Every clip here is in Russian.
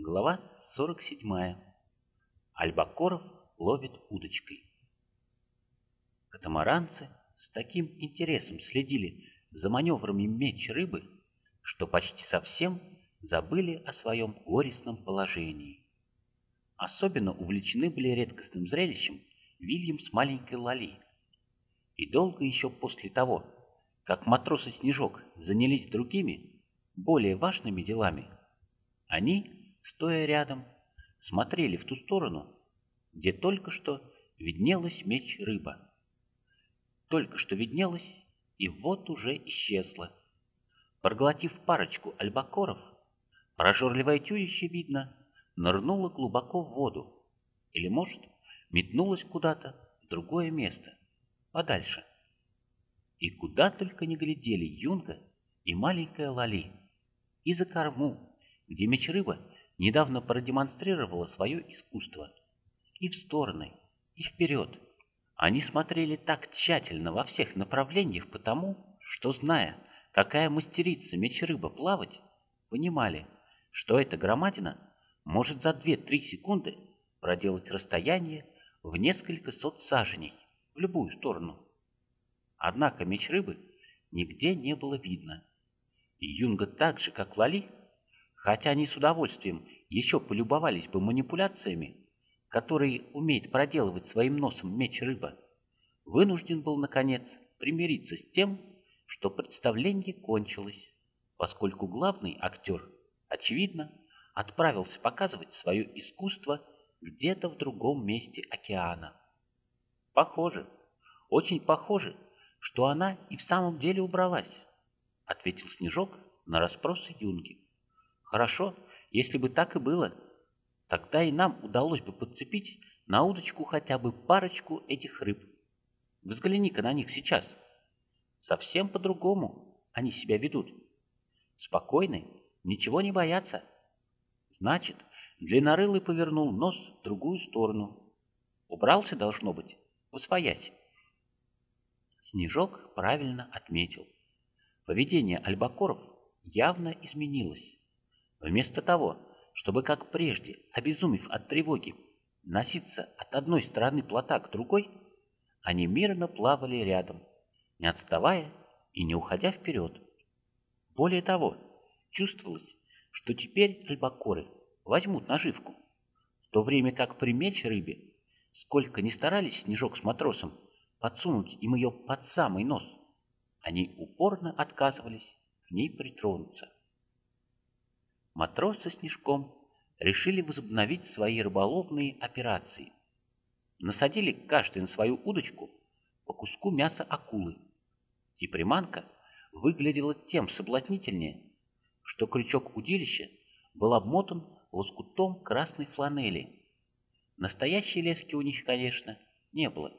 Глава 47. Альбакоров ловит удочкой. Катамаранцы с таким интересом следили за маневрами меч рыбы, что почти совсем забыли о своем горестном положении. Особенно увлечены были редкостным зрелищем Вильям с маленькой Лали. И долго еще после того, как матросы Снежок занялись другими, более важными делами, они, стоя рядом, смотрели в ту сторону, где только что виднелась меч рыба. Только что виднелась, и вот уже исчезла. Проглотив парочку альбакоров, прожорливое чудище, видно, нырнуло глубоко в воду, или, может, метнулось куда-то в другое место, подальше. И куда только не глядели Юнга и маленькая Лали. И за корму, где меч-рыба недавно продемонстрировала свое искусство. И в стороны, и вперед. Они смотрели так тщательно во всех направлениях потому, что, зная, какая мастерица меч-рыба плавать, понимали, что эта громадина может за 2-3 секунды проделать расстояние в несколько сот саженей в любую сторону. Однако меч рыбы нигде не было видно. И Юнга так же, как Лали, хотя они с удовольствием еще полюбовались бы манипуляциями, которые умеет проделывать своим носом меч рыба, вынужден был, наконец, примириться с тем, что представление кончилось, поскольку главный актер, очевидно, отправился показывать свое искусство где-то в другом месте океана. Похоже, очень похоже, что она и в самом деле убралась, ответил Снежок на расспросы Юнги. Хорошо, если бы так и было, тогда и нам удалось бы подцепить на удочку хотя бы парочку этих рыб. Взгляни-ка на них сейчас. Совсем по-другому они себя ведут. Спокойны, ничего не боятся. Значит, длиннорылый повернул нос в другую сторону. Убрался, должно быть, восвоясь. Снежок правильно отметил. Поведение альбакоров явно изменилось. Вместо того, чтобы, как прежде, обезумев от тревоги, носиться от одной стороны плота к другой, они мирно плавали рядом, не отставая и не уходя вперед. Более того, чувствовалось, что теперь альбакоры возьмут наживку, в то время как при меч рыбе, сколько ни старались Снежок с матросом подсунуть им ее под самый нос, они упорно отказывались к ней притронуться. Матросы с Снежком решили возобновить свои рыболовные операции. Насадили каждый на свою удочку по куску мяса акулы, и приманка выглядела тем соблазнительнее, что крючок удилища был обмотан лоскутом красной фланели. Настоящей лески у них, конечно, не было.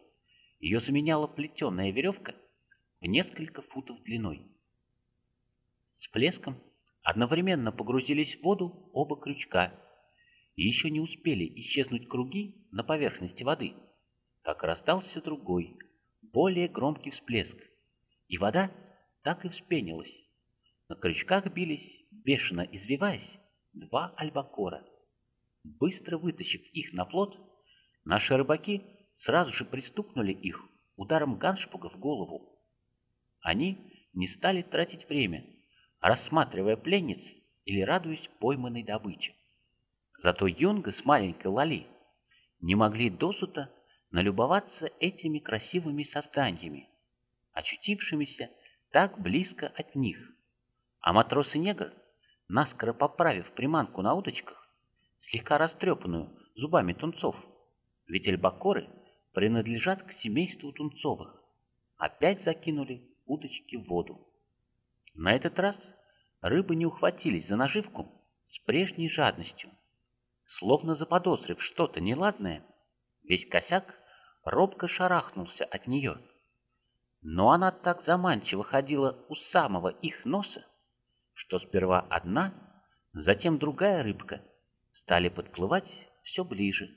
Ее заменяла плетеная веревка в несколько футов длиной. С плеском одновременно погрузились в воду оба крючка, и еще не успели исчезнуть круги на поверхности воды, как раздался другой, более громкий всплеск, и вода так и вспенилась. На крючках бились, бешено извиваясь, два альбакора. Быстро вытащив их на плот, наши рыбаки сразу же пристукнули их ударом ганшпуга в голову. Они не стали тратить время, рассматривая пленниц или радуясь пойманной добыче. Зато Юнга с маленькой Лали не могли досута налюбоваться этими красивыми созданиями, очутившимися так близко от них. А матрос-негр, наскоро поправив приманку на удочках, слегка растрепанную зубами тунцов, ведь альбакоры принадлежат к семейству тунцовых, опять закинули удочки в воду. На этот раз рыбы не ухватились за наживку с прежней жадностью. Словно заподозрив что-то неладное, весь косяк робко шарахнулся от нее. Но она так заманчиво ходила у самого их носа, что сперва одна, затем другая рыбка стали подплывать все ближе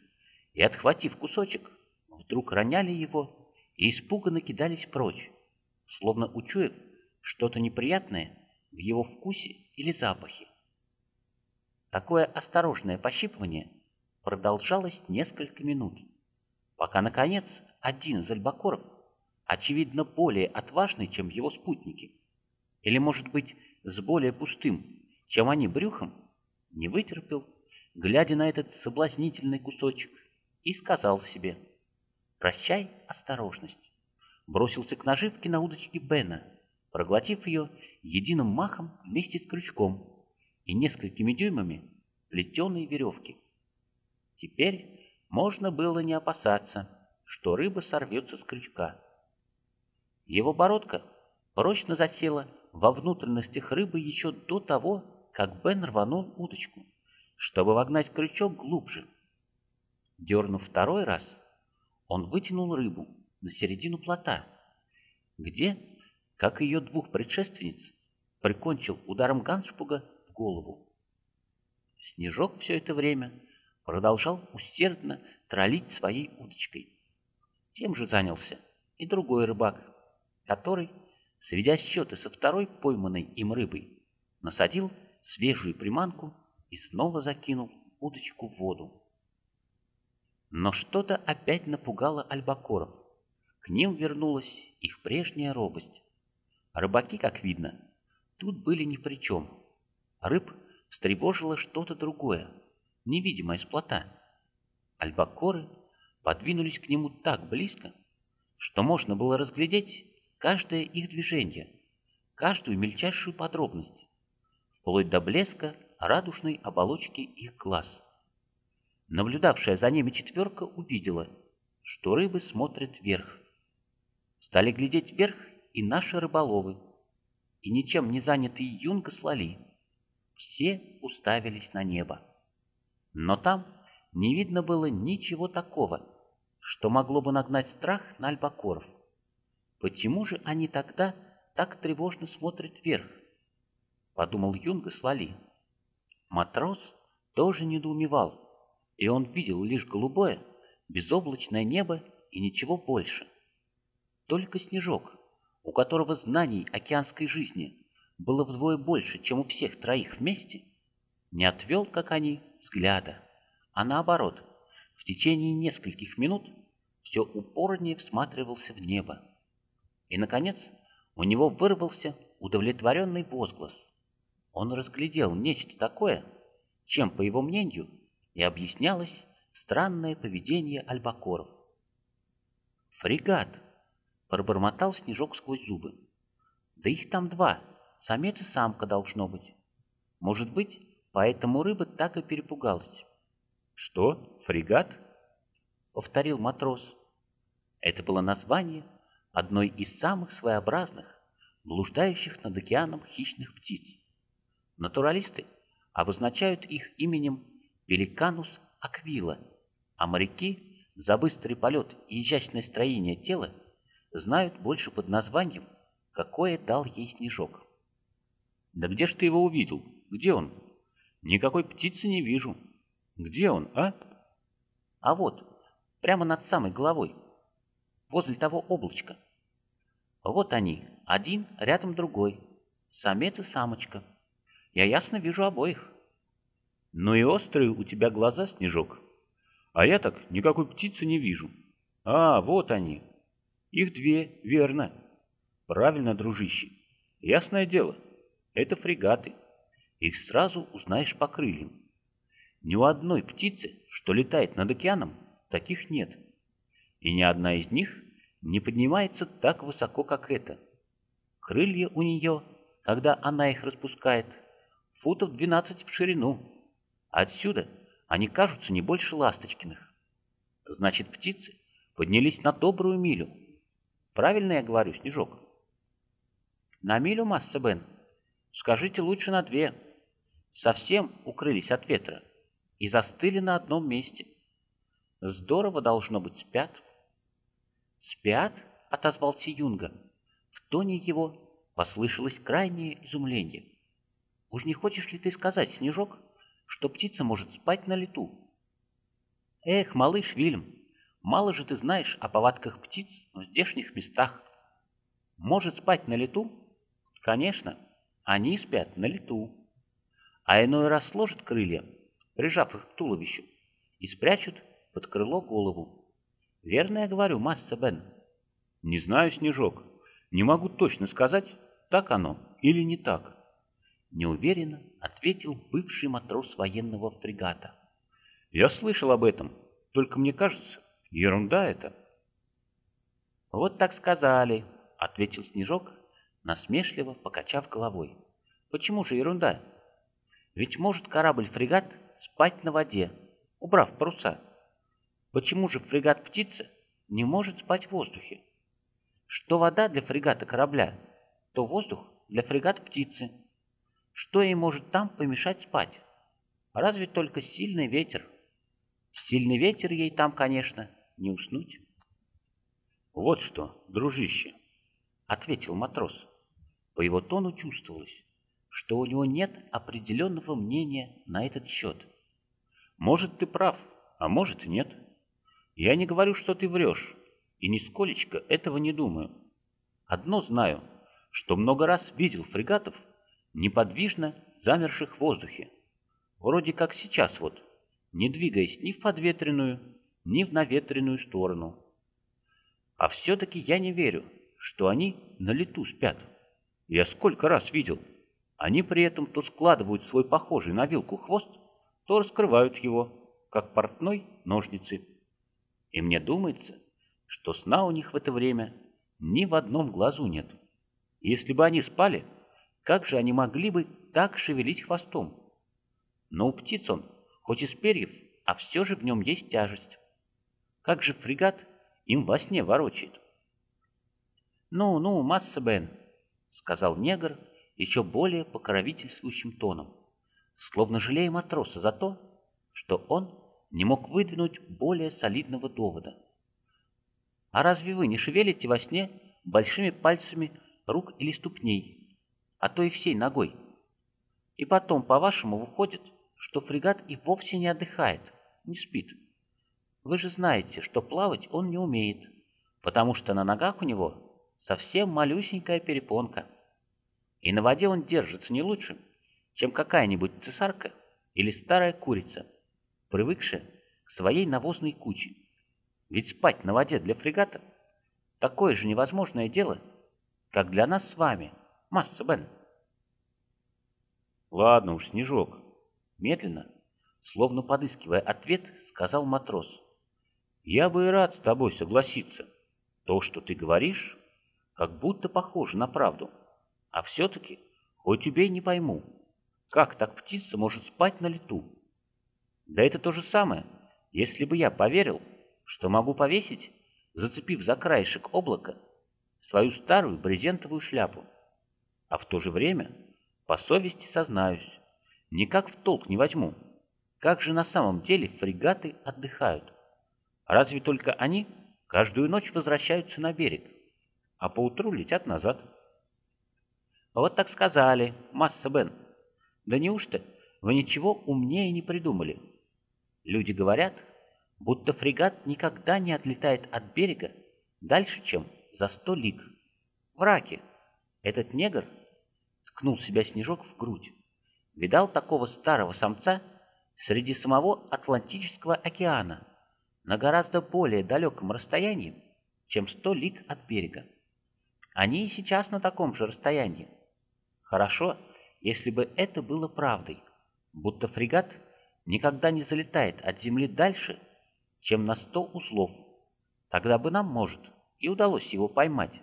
и, отхватив кусочек, вдруг роняли его и испуганно кидались прочь, словно учуяв что-то неприятное в его вкусе или запахе. Такое осторожное пощипывание продолжалось несколько минут, пока, наконец, один из альбакоров, очевидно более отважный, чем его спутники, или, может быть, с более пустым, чем они брюхом, не вытерпел, глядя на этот соблазнительный кусочек, и сказал себе «Прощай, осторожность!» Бросился к наживке на удочке Бена, проглотив ее единым махом вместе с крючком и несколькими дюймами плетеной веревки. Теперь можно было не опасаться, что рыба сорвется с крючка. Его бородка прочно засела во внутренностях рыбы еще до того, как Бен рванул удочку, чтобы вогнать крючок глубже. Дернув второй раз, он вытянул рыбу на середину плота, где, как и ее двух предшественниц, прикончил ударом ганшпуга в голову. Снежок все это время продолжал усердно троллить своей удочкой. Тем же занялся и другой рыбак, который, сведя счеты со второй пойманной им рыбой, насадил свежую приманку и снова закинул удочку в воду. Но что-то опять напугало альбакоров. К ним вернулась их прежняя робость. Рыбаки, как видно, тут были ни при чем. Рыб встревожило что-то другое, невидимое с плота. Альбакоры подвинулись к нему так близко, что можно было разглядеть каждое их движение, каждую мельчайшую подробность, вплоть до блеска радужной оболочки их глаз. Наблюдавшая за ними четверка увидела, что рыбы смотрят вверх. Стали глядеть вверх и наши рыболовы, и ничем не занятые юнга слали. Все уставились на небо. Но там не видно было ничего такого, что могло бы нагнать страх на альбакоров. Почему же они тогда так тревожно смотрят вверх? Подумал Юнга Слали. Матрос тоже недоумевал, и он видел лишь голубое, безоблачное небо и ничего больше. Только снежок, у которого знаний океанской жизни было вдвое больше, чем у всех троих вместе, не отвел, как они, взгляда, а наоборот, в течение нескольких минут все упорнее всматривался в небо. И, наконец, у него вырвался удовлетворенный возглас. Он разглядел нечто такое, чем, по его мнению, и объяснялось странное поведение альбакоров. «Фрегат!» — пробормотал Снежок сквозь зубы. «Да их там два, самец и самка должно быть. Может быть, поэтому рыба так и перепугалась». «Что, фрегат?» — повторил матрос. Это было название одной из самых своеобразных, блуждающих над океаном хищных птиц. Натуралисты обозначают их именем Пеликанус аквила, а моряки за быстрый полет и изящное строение тела знают больше под названием, какое дал ей снежок. «Да где ж ты его увидел? Где он? Никакой птицы не вижу. Где он, а?» «А вот, прямо над самой головой, возле того облачка. Вот они, один рядом другой, самец и самочка. Я ясно вижу обоих». «Ну и острые у тебя глаза, Снежок. А я так никакой птицы не вижу. А, вот они. Их две, верно. Правильно, дружище. Ясное дело, это фрегаты. Их сразу узнаешь по крыльям. Ни у одной птицы, что летает над океаном, таких нет. И ни одна из них не поднимается так высоко, как эта. Крылья у нее, когда она их распускает, футов 12 в ширину. Отсюда они кажутся не больше ласточкиных. Значит, птицы поднялись на добрую милю. Правильно я говорю, Снежок? На милю, масса Бен? Скажите лучше на две. Совсем укрылись от ветра и застыли на одном месте. Здорово должно быть спят. Спят? Отозвался Юнга. В тоне его послышалось крайнее изумление. Уж не хочешь ли ты сказать, Снежок, что птица может спать на лету. Эх, малыш Вильм, мало же ты знаешь о повадках птиц в здешних местах. Может спать на лету? Конечно, они спят на лету. а иной раз сложат крылья, прижав их к туловищу, и спрячут под крыло голову. Верно я говорю, масса Бен? Не знаю, Снежок. Не могу точно сказать, так оно или не так. Неуверенно ответил бывший матрос военного фрегата. Я слышал об этом, только мне кажется, ерунда это. Вот так сказали, ответил Снежок, насмешливо покачав головой. Почему же ерунда? Ведь может корабль-фрегат спать на воде, убрав паруса. Почему же фрегат-птица не может спать в воздухе? Что вода для фрегата корабля, то воздух для фрегат-птицы. Что ей может там помешать спать? Разве только сильный ветер. Сильный ветер ей там, конечно, не уснуть. Вот что, дружище, — ответил матрос. По его тону чувствовалось, что у него нет определенного мнения на этот счет. Может, ты прав, а может, нет. Я не говорю, что ты врешь, и нисколечко этого не думаю. Одно знаю, что много раз видел фрегатов, неподвижно замерших в воздухе, вроде как сейчас вот, не двигаясь ни в подветренную, ни в наветренную сторону. А все-таки я не верю, что они на лету спят. Я сколько раз видел. Они при этом то складывают свой похожий на вилку хвост, то раскрывают его, как портной ножницы. И мне думается, что сна у них в это время ни в одном глазу нет. Если бы они спали, как же они могли бы так шевелить хвостом? Но у птиц он, хоть из перьев, а все же в нем есть тяжесть. Как же фрегат им во сне ворочает? «Ну, ну, масса Бен», — сказал негр еще более покровительствующим тоном, словно жалея матроса за то, что он не мог выдвинуть более солидного довода. «А разве вы не шевелите во сне большими пальцами рук или ступней, а то и всей ногой? И потом, по-вашему, выходит, что фрегат и вовсе не отдыхает, не спит. Вы же знаете, что плавать он не умеет, потому что на ногах у него совсем малюсенькая перепонка. И на воде он держится не лучше, чем какая-нибудь цесарка или старая курица, привыкшая к своей навозной куче. Ведь спать на воде для фрегата – такое же невозможное дело, как для нас с вами, Масса Бен. Ладно уж, Снежок. Медленно, словно подыскивая ответ, сказал матрос. Я бы и рад с тобой согласиться. То, что ты говоришь, как будто похоже на правду. А все-таки, хоть убей, не пойму, как так птица может спать на лету? Да это то же самое, если бы я поверил, что могу повесить, зацепив за краешек облака, свою старую брезентовую шляпу. А в то же время, по совести сознаюсь, никак в толк не возьму, как же на самом деле фрегаты отдыхают. Разве только они каждую ночь возвращаются на берег, а поутру летят назад. Вот так сказали, масса Бен. Да неужто вы ничего умнее не придумали? Люди говорят, будто фрегат никогда не отлетает от берега дальше, чем за сто лиг. Враки. Этот негр ткнул себя снежок в грудь. Видал такого старого самца среди самого Атлантического океана на гораздо более далеком расстоянии, чем сто лиг от берега. Они и сейчас на таком же расстоянии. Хорошо, если бы это было правдой, будто фрегат никогда не залетает от земли дальше, чем на сто узлов. Тогда бы нам, может, и удалось его поймать.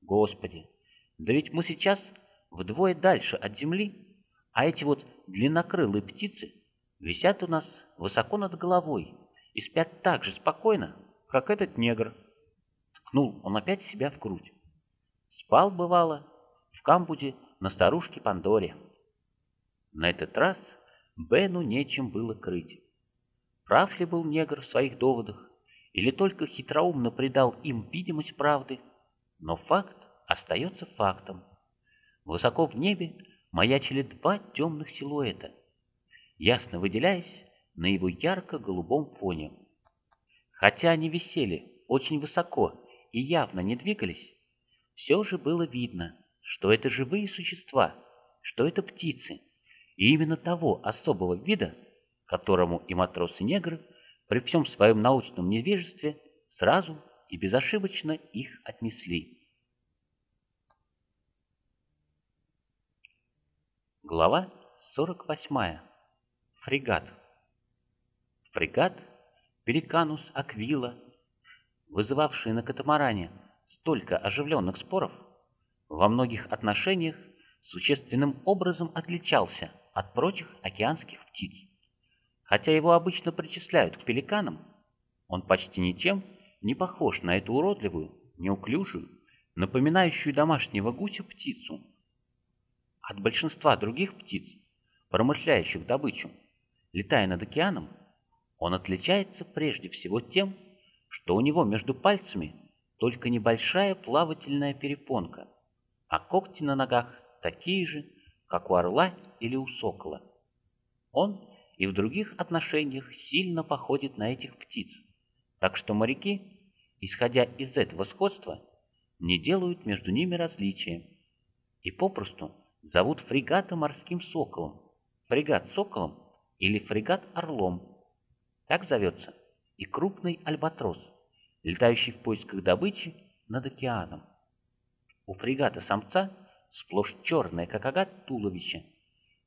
Господи, да ведь мы сейчас вдвое дальше от земли, а эти вот длиннокрылые птицы висят у нас высоко над головой и спят так же спокойно, как этот негр. Ткнул он опять себя в грудь. Спал, бывало, в камбузе на старушке Пандоре. На этот раз Бену нечем было крыть. Прав ли был негр в своих доводах, или только хитроумно придал им видимость правды, но факт остается фактом. Высоко в небе маячили два темных силуэта, ясно выделяясь на его ярко-голубом фоне. Хотя они висели очень высоко и явно не двигались, все же было видно, что это живые существа, что это птицы, и именно того особого вида, которому и матросы-негры при всем своем научном невежестве сразу и безошибочно их отнесли. Глава 48. Фрегат. Фрегат Пеликанус Аквила, вызывавший на катамаране столько оживленных споров, во многих отношениях существенным образом отличался от прочих океанских птиц. Хотя его обычно причисляют к пеликанам, он почти ничем не похож на эту уродливую, неуклюжую, напоминающую домашнего гуся птицу. От большинства других птиц, промышляющих добычу, летая над океаном, он отличается прежде всего тем, что у него между пальцами только небольшая плавательная перепонка, а когти на ногах такие же, как у орла или у сокола. Он и в других отношениях сильно походит на этих птиц, так что моряки, исходя из этого сходства, не делают между ними различия и попросту зовут фрегата морским соколом, фрегат соколом или фрегат орлом. Так зовется и крупный альбатрос, летающий в поисках добычи над океаном. У фрегата самца сплошь черное, как агат, туловище,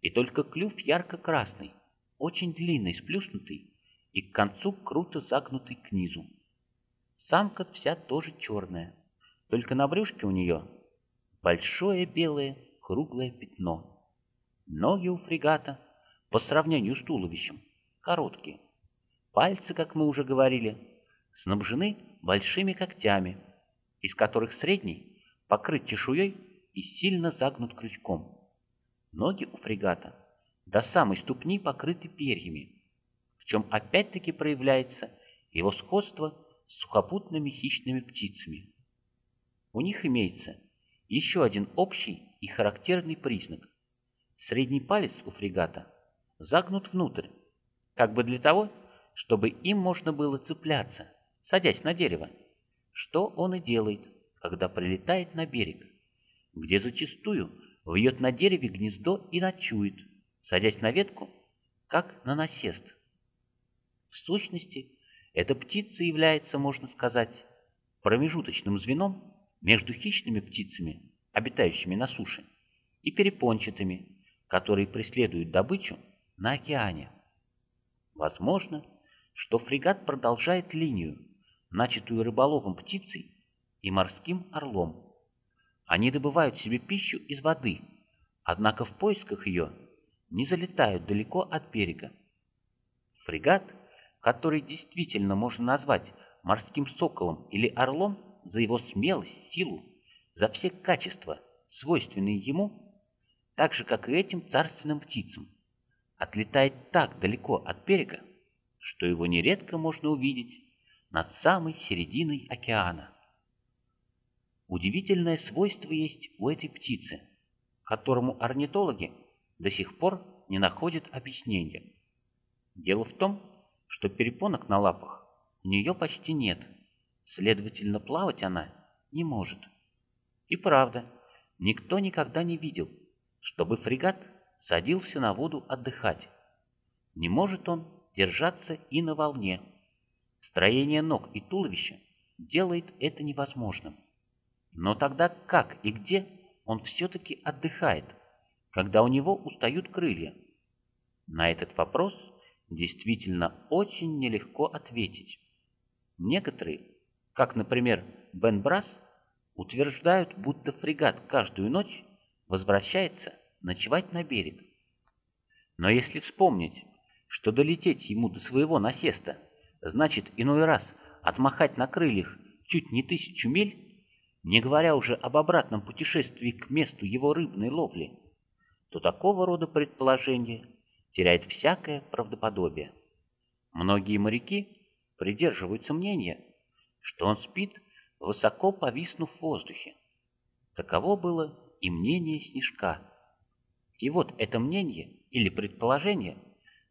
и только клюв ярко-красный, очень длинный, сплюснутый и к концу круто загнутый к низу. Самка вся тоже черная, только на брюшке у нее большое белое круглое пятно. Ноги у фрегата, по сравнению с туловищем, короткие. Пальцы, как мы уже говорили, снабжены большими когтями, из которых средний покрыт чешуей и сильно загнут крючком. Ноги у фрегата до самой ступни покрыты перьями, в чем опять-таки проявляется его сходство с сухопутными хищными птицами. У них имеется еще один общий и характерный признак. Средний палец у фрегата загнут внутрь, как бы для того, чтобы им можно было цепляться, садясь на дерево, что он и делает, когда прилетает на берег где зачастую вьет на дереве гнездо и ночует, садясь на ветку, как на насест. В сущности, эта птица является, можно сказать, промежуточным звеном между хищными птицами, обитающими на суше, и перепончатыми, которые преследуют добычу на океане. Возможно, что фрегат продолжает линию, начатую рыболовом птицей и морским орлом. Они добывают себе пищу из воды, однако в поисках ее не залетают далеко от берега. Фрегат, который действительно можно назвать морским соколом или орлом за его смелость, силу, за все качества, свойственные ему, так же, как и этим царственным птицам, отлетает так далеко от берега, что его нередко можно увидеть над самой серединой океана. Удивительное свойство есть у этой птицы, которому орнитологи до сих пор не находят объяснения. Дело в том, что перепонок на лапах у нее почти нет, следовательно, плавать она не может. И правда, никто никогда не видел, чтобы фрегат садился на воду отдыхать. Не может он держаться и на волне. Строение ног и туловища делает это невозможным. Но тогда как и где он все-таки отдыхает, когда у него устают крылья? На этот вопрос действительно очень нелегко ответить. Некоторые, как, например, Бен Брас, утверждают, будто фрегат каждую ночь возвращается ночевать на берег. Но если вспомнить, что долететь ему до своего насеста значит иной раз отмахать на крыльях чуть не тысячу миль, не говоря уже об обратном путешествии к месту его рыбной ловли, то такого рода предположение теряет всякое правдоподобие. Многие моряки придерживаются мнения, что он спит, высоко повиснув в воздухе. Таково было и мнение Снежка. И вот это мнение или предположение,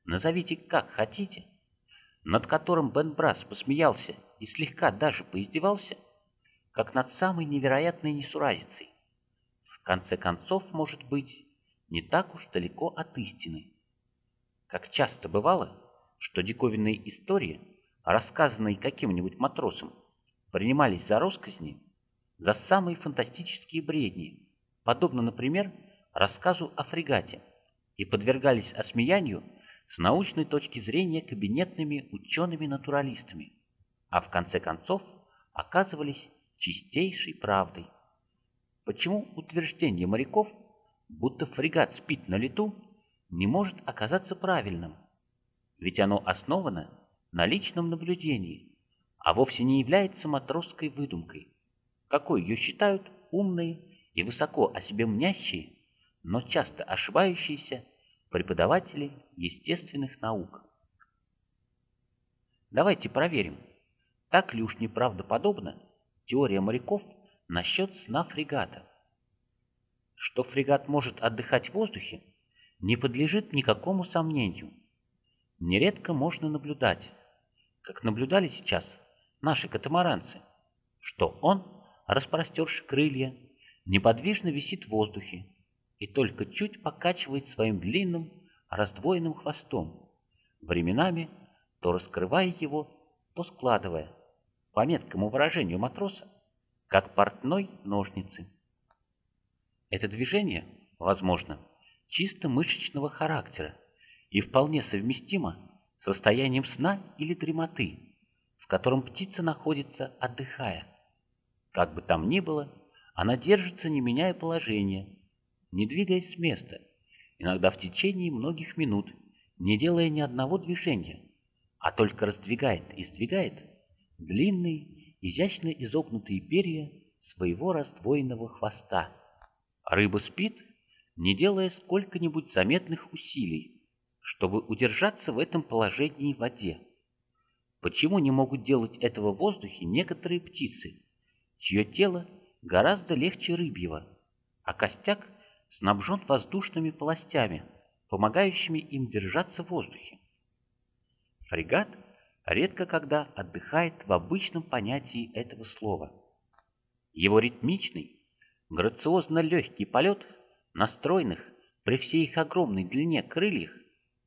назовите как хотите, над которым Бен Брас посмеялся и слегка даже поиздевался – как над самой невероятной несуразицей. В конце концов, может быть, не так уж далеко от истины. Как часто бывало, что диковинные истории, рассказанные каким-нибудь матросом, принимались за росказни, за самые фантастические бредни, подобно, например, рассказу о фрегате, и подвергались осмеянию с научной точки зрения кабинетными учеными-натуралистами, а в конце концов оказывались чистейшей правдой. Почему утверждение моряков, будто фрегат спит на лету, не может оказаться правильным? Ведь оно основано на личном наблюдении, а вовсе не является матросской выдумкой, какой ее считают умные и высоко о себе мнящие, но часто ошибающиеся преподаватели естественных наук. Давайте проверим, так ли уж неправдоподобна теория моряков насчет сна фрегата. Что фрегат может отдыхать в воздухе, не подлежит никакому сомнению. Нередко можно наблюдать, как наблюдали сейчас наши катамаранцы, что он, распростерши крылья, неподвижно висит в воздухе и только чуть покачивает своим длинным раздвоенным хвостом, временами то раскрывая его, то складывая, по меткому выражению матроса, как портной ножницы. Это движение, возможно, чисто мышечного характера и вполне совместимо с состоянием сна или дремоты, в котором птица находится, отдыхая. Как бы там ни было, она держится, не меняя положения, не двигаясь с места, иногда в течение многих минут, не делая ни одного движения, а только раздвигает и сдвигает длинные, изящно изогнутые перья своего раздвоенного хвоста. Рыба спит, не делая сколько-нибудь заметных усилий, чтобы удержаться в этом положении в воде. Почему не могут делать этого в воздухе некоторые птицы, чье тело гораздо легче рыбьего, а костяк снабжен воздушными полостями, помогающими им держаться в воздухе. Фрегат редко когда отдыхает в обычном понятии этого слова. Его ритмичный, грациозно легкий полет на стройных, при всей их огромной длине крыльях,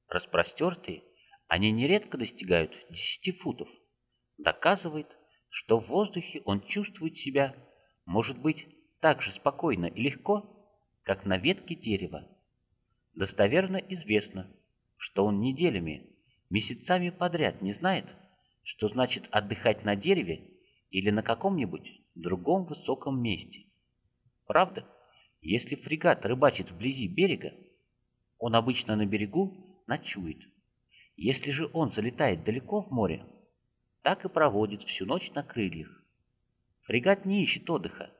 распростертые, они нередко достигают 10 футов, доказывает, что в воздухе он чувствует себя, может быть, так же спокойно и легко, как на ветке дерева. Достоверно известно, что он неделями, месяцами подряд не знает, что значит отдыхать на дереве или на каком-нибудь другом высоком месте. Правда, если фрегат рыбачит вблизи берега, он обычно на берегу ночует. Если же он залетает далеко в море, так и проводит всю ночь на крыльях. Фрегат не ищет отдыха,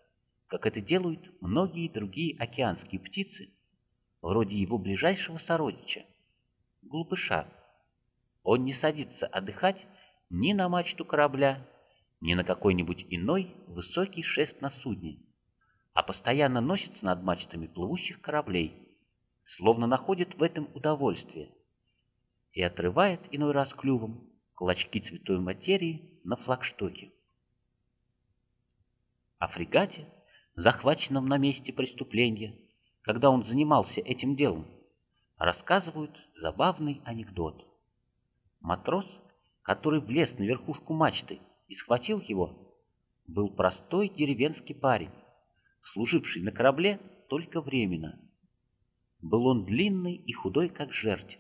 как это делают многие другие океанские птицы, вроде его ближайшего сородича, глупыша. Он не садится отдыхать ни на мачту корабля, ни на какой-нибудь иной высокий шест на судне, а постоянно носится над мачтами плывущих кораблей, словно находит в этом удовольствие, и отрывает иной раз клювом клочки цветой материи на флагштоке. О фрегате захваченном на месте преступления, когда он занимался этим делом, рассказывают забавный анекдот. Матрос, который влез на верхушку мачты и схватил его, был простой деревенский парень, служивший на корабле только временно. Был он длинный и худой, как жерть.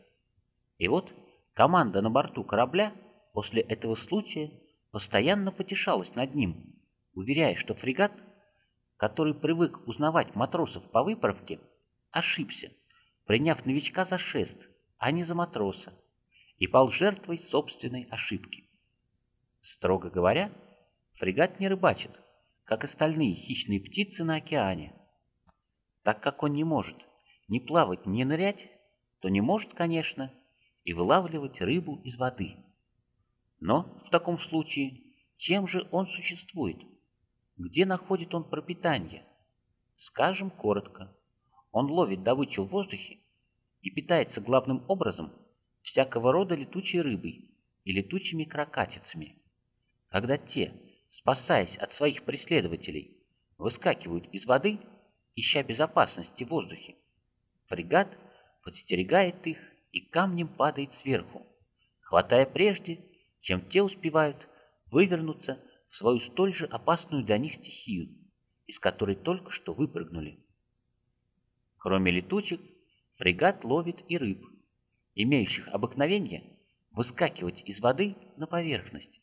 И вот команда на борту корабля после этого случая постоянно потешалась над ним, уверяя, что фрегат который привык узнавать матросов по выправке, ошибся, приняв новичка за шест, а не за матроса, и пал жертвой собственной ошибки. Строго говоря, фрегат не рыбачит, как остальные хищные птицы на океане. Так как он не может ни плавать, ни нырять, то не может, конечно, и вылавливать рыбу из воды. Но в таком случае чем же он существует? Где находит он пропитание? Скажем коротко, он ловит добычу в воздухе и питается главным образом всякого рода летучей рыбой и летучими крокатицами. Когда те, спасаясь от своих преследователей, выскакивают из воды, ища безопасности в воздухе, Фрегат подстерегает их и камнем падает сверху, хватая прежде, чем те успевают вывернуться в свою столь же опасную для них стихию, из которой только что выпрыгнули. Кроме летучих, фрегат ловит и рыб, имеющих обыкновение выскакивать из воды на поверхность,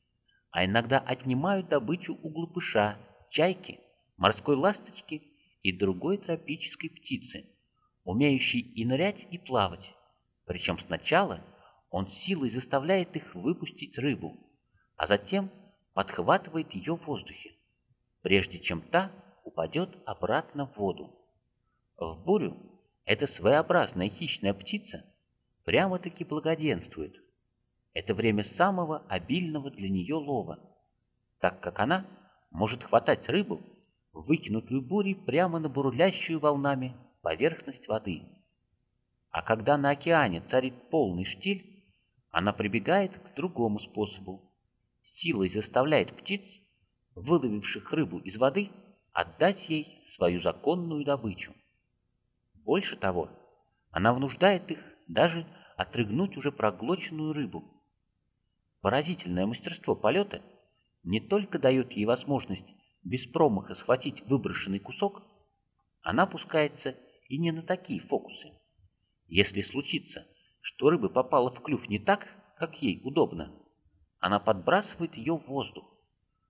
а иногда отнимают добычу у глупыша, чайки, морской ласточки и другой тропической птицы, умеющей и нырять, и плавать. Причем сначала он силой заставляет их выпустить рыбу, а затем подхватывает ее в воздухе, прежде чем та упадет обратно в воду. В бурю эта своеобразная хищная птица прямо-таки благоденствует. Это время самого обильного для нее лова, так как она может хватать рыбу, выкинутую бурей прямо на бурлящую волнами поверхность воды. А когда на океане царит полный штиль, она прибегает к другому способу. Силой заставляет птиц, выловивших рыбу из воды, отдать ей свою законную добычу. Больше того, она внуждает их даже отрыгнуть уже проглоченную рыбу. Поразительное мастерство полета не только дает ей возможность без промаха схватить выброшенный кусок, она пускается и не на такие фокусы. Если случится, что рыба попала в клюв не так, как ей удобно, она подбрасывает ее в воздух,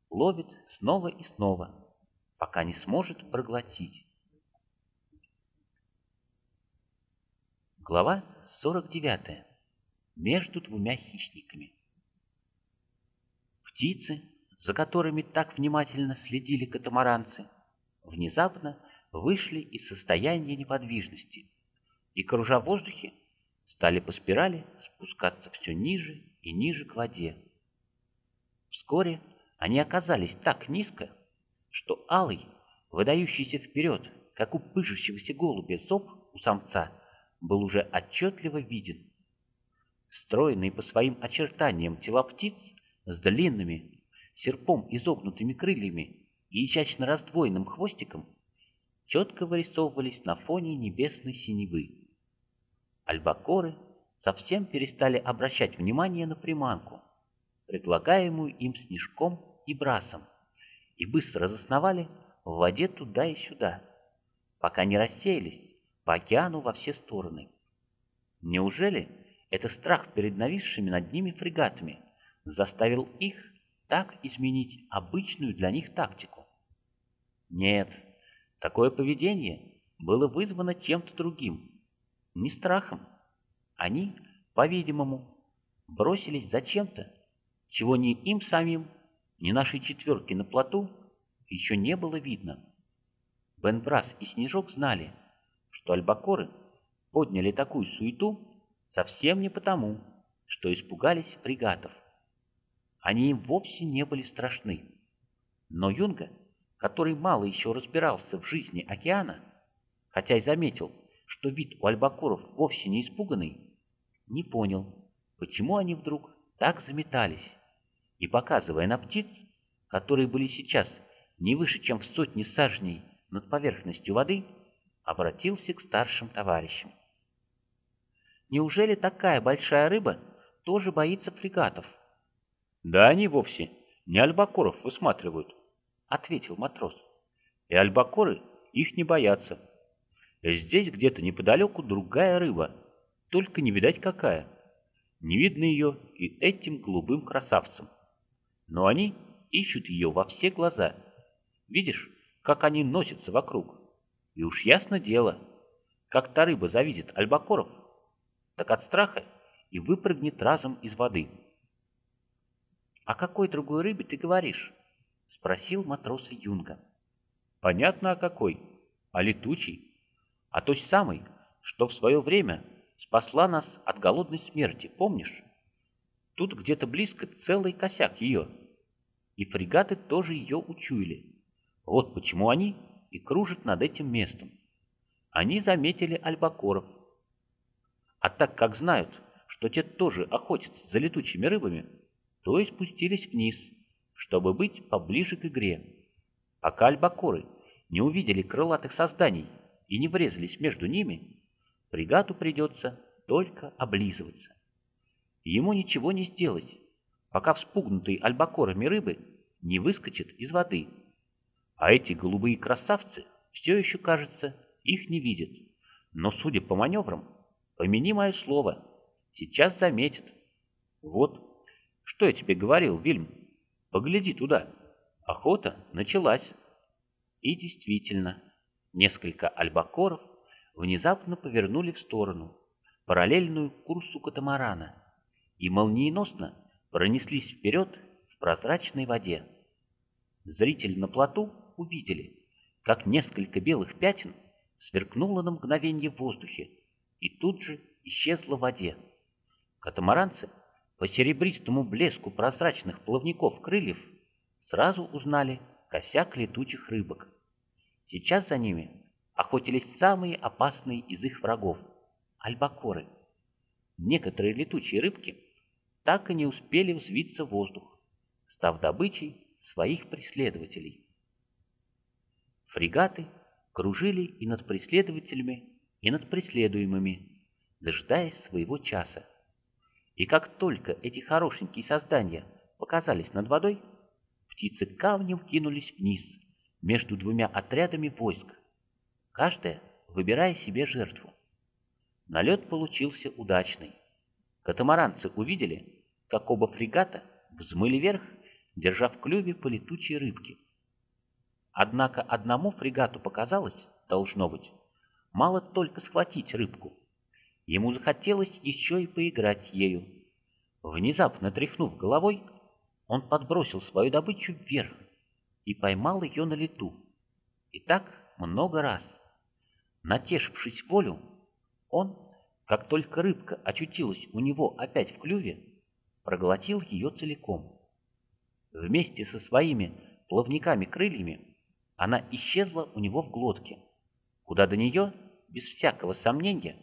ловит снова и снова, пока не сможет проглотить. Глава 49. Между двумя хищниками. Птицы, за которыми так внимательно следили катамаранцы, внезапно вышли из состояния неподвижности и, кружа в воздухе, стали по спирали спускаться все ниже и ниже к воде. Вскоре они оказались так низко, что алый, выдающийся вперед, как у пыжащегося голубя зоб у самца, был уже отчетливо виден. Стройные по своим очертаниям тела птиц с длинными, серпом изогнутыми крыльями и изящно раздвоенным хвостиком четко вырисовывались на фоне небесной синевы. Альбакоры совсем перестали обращать внимание на приманку, предлагаемую им снежком и брасом, и быстро засновали в воде туда и сюда, пока не рассеялись по океану во все стороны. Неужели это страх перед нависшими над ними фрегатами заставил их так изменить обычную для них тактику? Нет, такое поведение было вызвано чем-то другим, не страхом. Они, по-видимому, бросились за чем-то, чего ни им самим, ни нашей четверки на плоту еще не было видно. Бенбрас и Снежок знали — что альбакоры подняли такую суету совсем не потому, что испугались фрегатов. Они им вовсе не были страшны. Но Юнга, который мало еще разбирался в жизни океана, хотя и заметил, что вид у альбакоров вовсе не испуганный, не понял, почему они вдруг так заметались, и, показывая на птиц, которые были сейчас не выше, чем в сотни сажней над поверхностью воды, обратился к старшим товарищам. Неужели такая большая рыба тоже боится фрегатов? Да они вовсе не альбакоров высматривают, ответил матрос. И альбакоры их не боятся. Здесь где-то неподалеку другая рыба, только не видать какая. Не видно ее и этим голубым красавцам. Но они ищут ее во все глаза. Видишь, как они носятся вокруг? И уж ясно дело, как та рыба завидит альбакоров, так от страха и выпрыгнет разом из воды. — О какой другой рыбе ты говоришь? — спросил матроса Юнга. — Понятно, о какой. О летучей. О той самой, что в свое время спасла нас от голодной смерти, помнишь? Тут где-то близко целый косяк ее. И фрегаты тоже ее учуяли. Вот почему они и кружит над этим местом. Они заметили альбакоров. А так как знают, что те тоже охотятся за летучими рыбами, то и спустились вниз, чтобы быть поближе к игре. Пока альбакоры не увидели крылатых созданий и не врезались между ними, фрегату придется только облизываться. Ему ничего не сделать, пока вспугнутые альбакорами рыбы не выскочат из воды. А эти голубые красавцы все еще, кажется, их не видят. Но, судя по маневрам, помяни мое слово, сейчас заметят. Вот, что я тебе говорил, Вильм, погляди туда. Охота началась. И действительно, несколько альбакоров внезапно повернули в сторону, параллельную курсу катамарана, и молниеносно пронеслись вперед в прозрачной воде. Зрители на плоту увидели, как несколько белых пятен сверкнуло на мгновение в воздухе и тут же исчезло в воде. Катамаранцы по серебристому блеску прозрачных плавников крыльев сразу узнали косяк летучих рыбок. Сейчас за ними охотились самые опасные из их врагов – альбакоры. Некоторые летучие рыбки так и не успели взвиться в воздух, став добычей своих преследователей. Фрегаты кружили и над преследователями, и над преследуемыми, дожидаясь своего часа. И как только эти хорошенькие создания показались над водой, птицы камнем кинулись вниз между двумя отрядами войск, каждая выбирая себе жертву. Налет получился удачный. Катамаранцы увидели, как оба фрегата взмыли вверх, держа в клюве по летучей рыбке. Однако одному фрегату показалось, должно быть, мало только схватить рыбку. Ему захотелось еще и поиграть ею. Внезапно тряхнув головой, он подбросил свою добычу вверх и поймал ее на лету. И так много раз. Натешившись волю, он, как только рыбка очутилась у него опять в клюве, проглотил ее целиком. Вместе со своими плавниками-крыльями она исчезла у него в глотке, куда до нее, без всякого сомнения,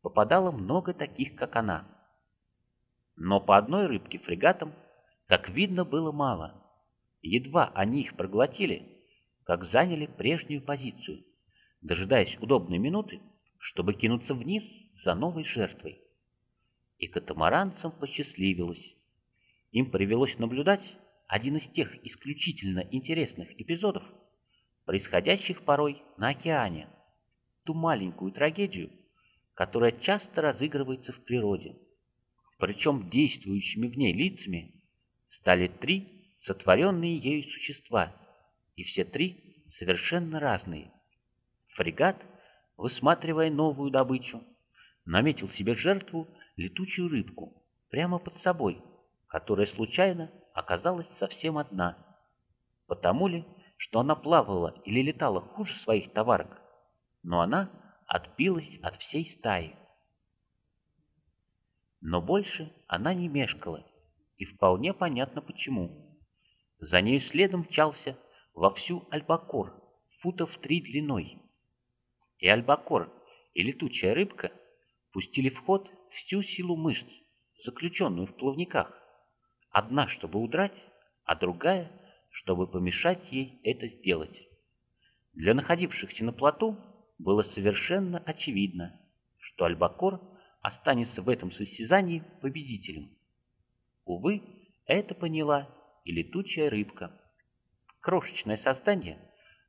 попадало много таких, как она. Но по одной рыбке фрегатам, как видно, было мало. Едва они их проглотили, как заняли прежнюю позицию – дожидаясь удобной минуты, чтобы кинуться вниз за новой жертвой. И катамаранцам посчастливилось. Им привелось наблюдать один из тех исключительно интересных эпизодов, происходящих порой на океане, ту маленькую трагедию, которая часто разыгрывается в природе. Причем действующими в ней лицами стали три сотворенные ею существа, и все три совершенно разные. Фрегат, высматривая новую добычу, наметил себе жертву летучую рыбку прямо под собой, которая случайно оказалась совсем одна. Потому ли, что она плавала или летала хуже своих товарок, но она отбилась от всей стаи. Но больше она не мешкала, и вполне понятно почему. За нею следом мчался во всю альбакор, футов три длиной, и альбакор, и летучая рыбка пустили в ход всю силу мышц, заключенную в плавниках. Одна, чтобы удрать, а другая, чтобы помешать ей это сделать. Для находившихся на плоту было совершенно очевидно, что Альбакор останется в этом состязании победителем. Увы, это поняла и летучая рыбка. Крошечное создание,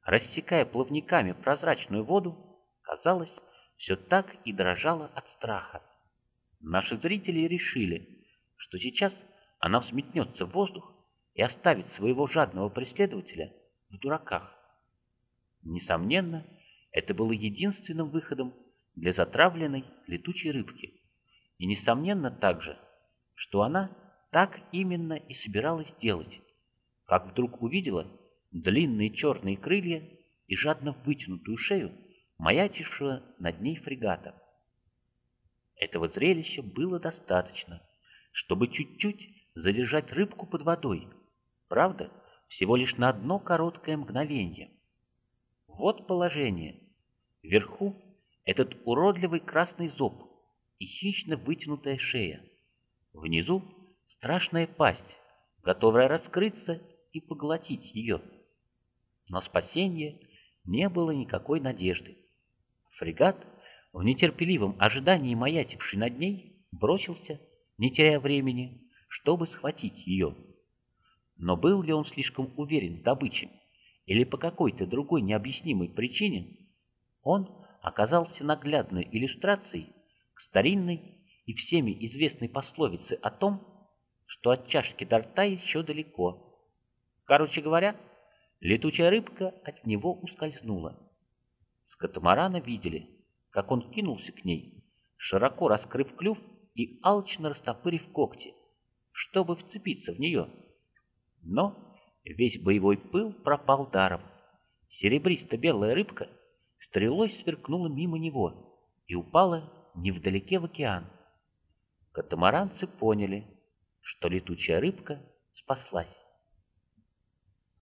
рассекая плавниками прозрачную воду, казалось, все так и дрожало от страха. Наши зрители решили, что сейчас она взметнется в воздух и оставит своего жадного преследователя в дураках. Несомненно, это было единственным выходом для затравленной летучей рыбки. И несомненно также, что она так именно и собиралась делать, как вдруг увидела длинные черные крылья и жадно вытянутую шею маячившего над ней фрегата. Этого зрелища было достаточно, чтобы чуть-чуть задержать рыбку под водой, правда, всего лишь на одно короткое мгновение. Вот положение. Вверху этот уродливый красный зоб и хищно вытянутая шея. Внизу страшная пасть, готовая раскрыться и поглотить ее. Но спасения не было никакой надежды. Фрегат в нетерпеливом ожидании маячивший над ней, бросился, не теряя времени, чтобы схватить ее. Но был ли он слишком уверен в добыче, или по какой-то другой необъяснимой причине, он оказался наглядной иллюстрацией к старинной и всеми известной пословице о том, что от чашки до рта еще далеко. Короче говоря, летучая рыбка от него ускользнула. С катамарана видели, как он кинулся к ней, широко раскрыв клюв и алчно растопырив когти, чтобы вцепиться в нее. Но весь боевой пыл пропал даром. Серебристо-белая рыбка стрелой сверкнула мимо него и упала невдалеке в океан. Катамаранцы поняли, что летучая рыбка спаслась.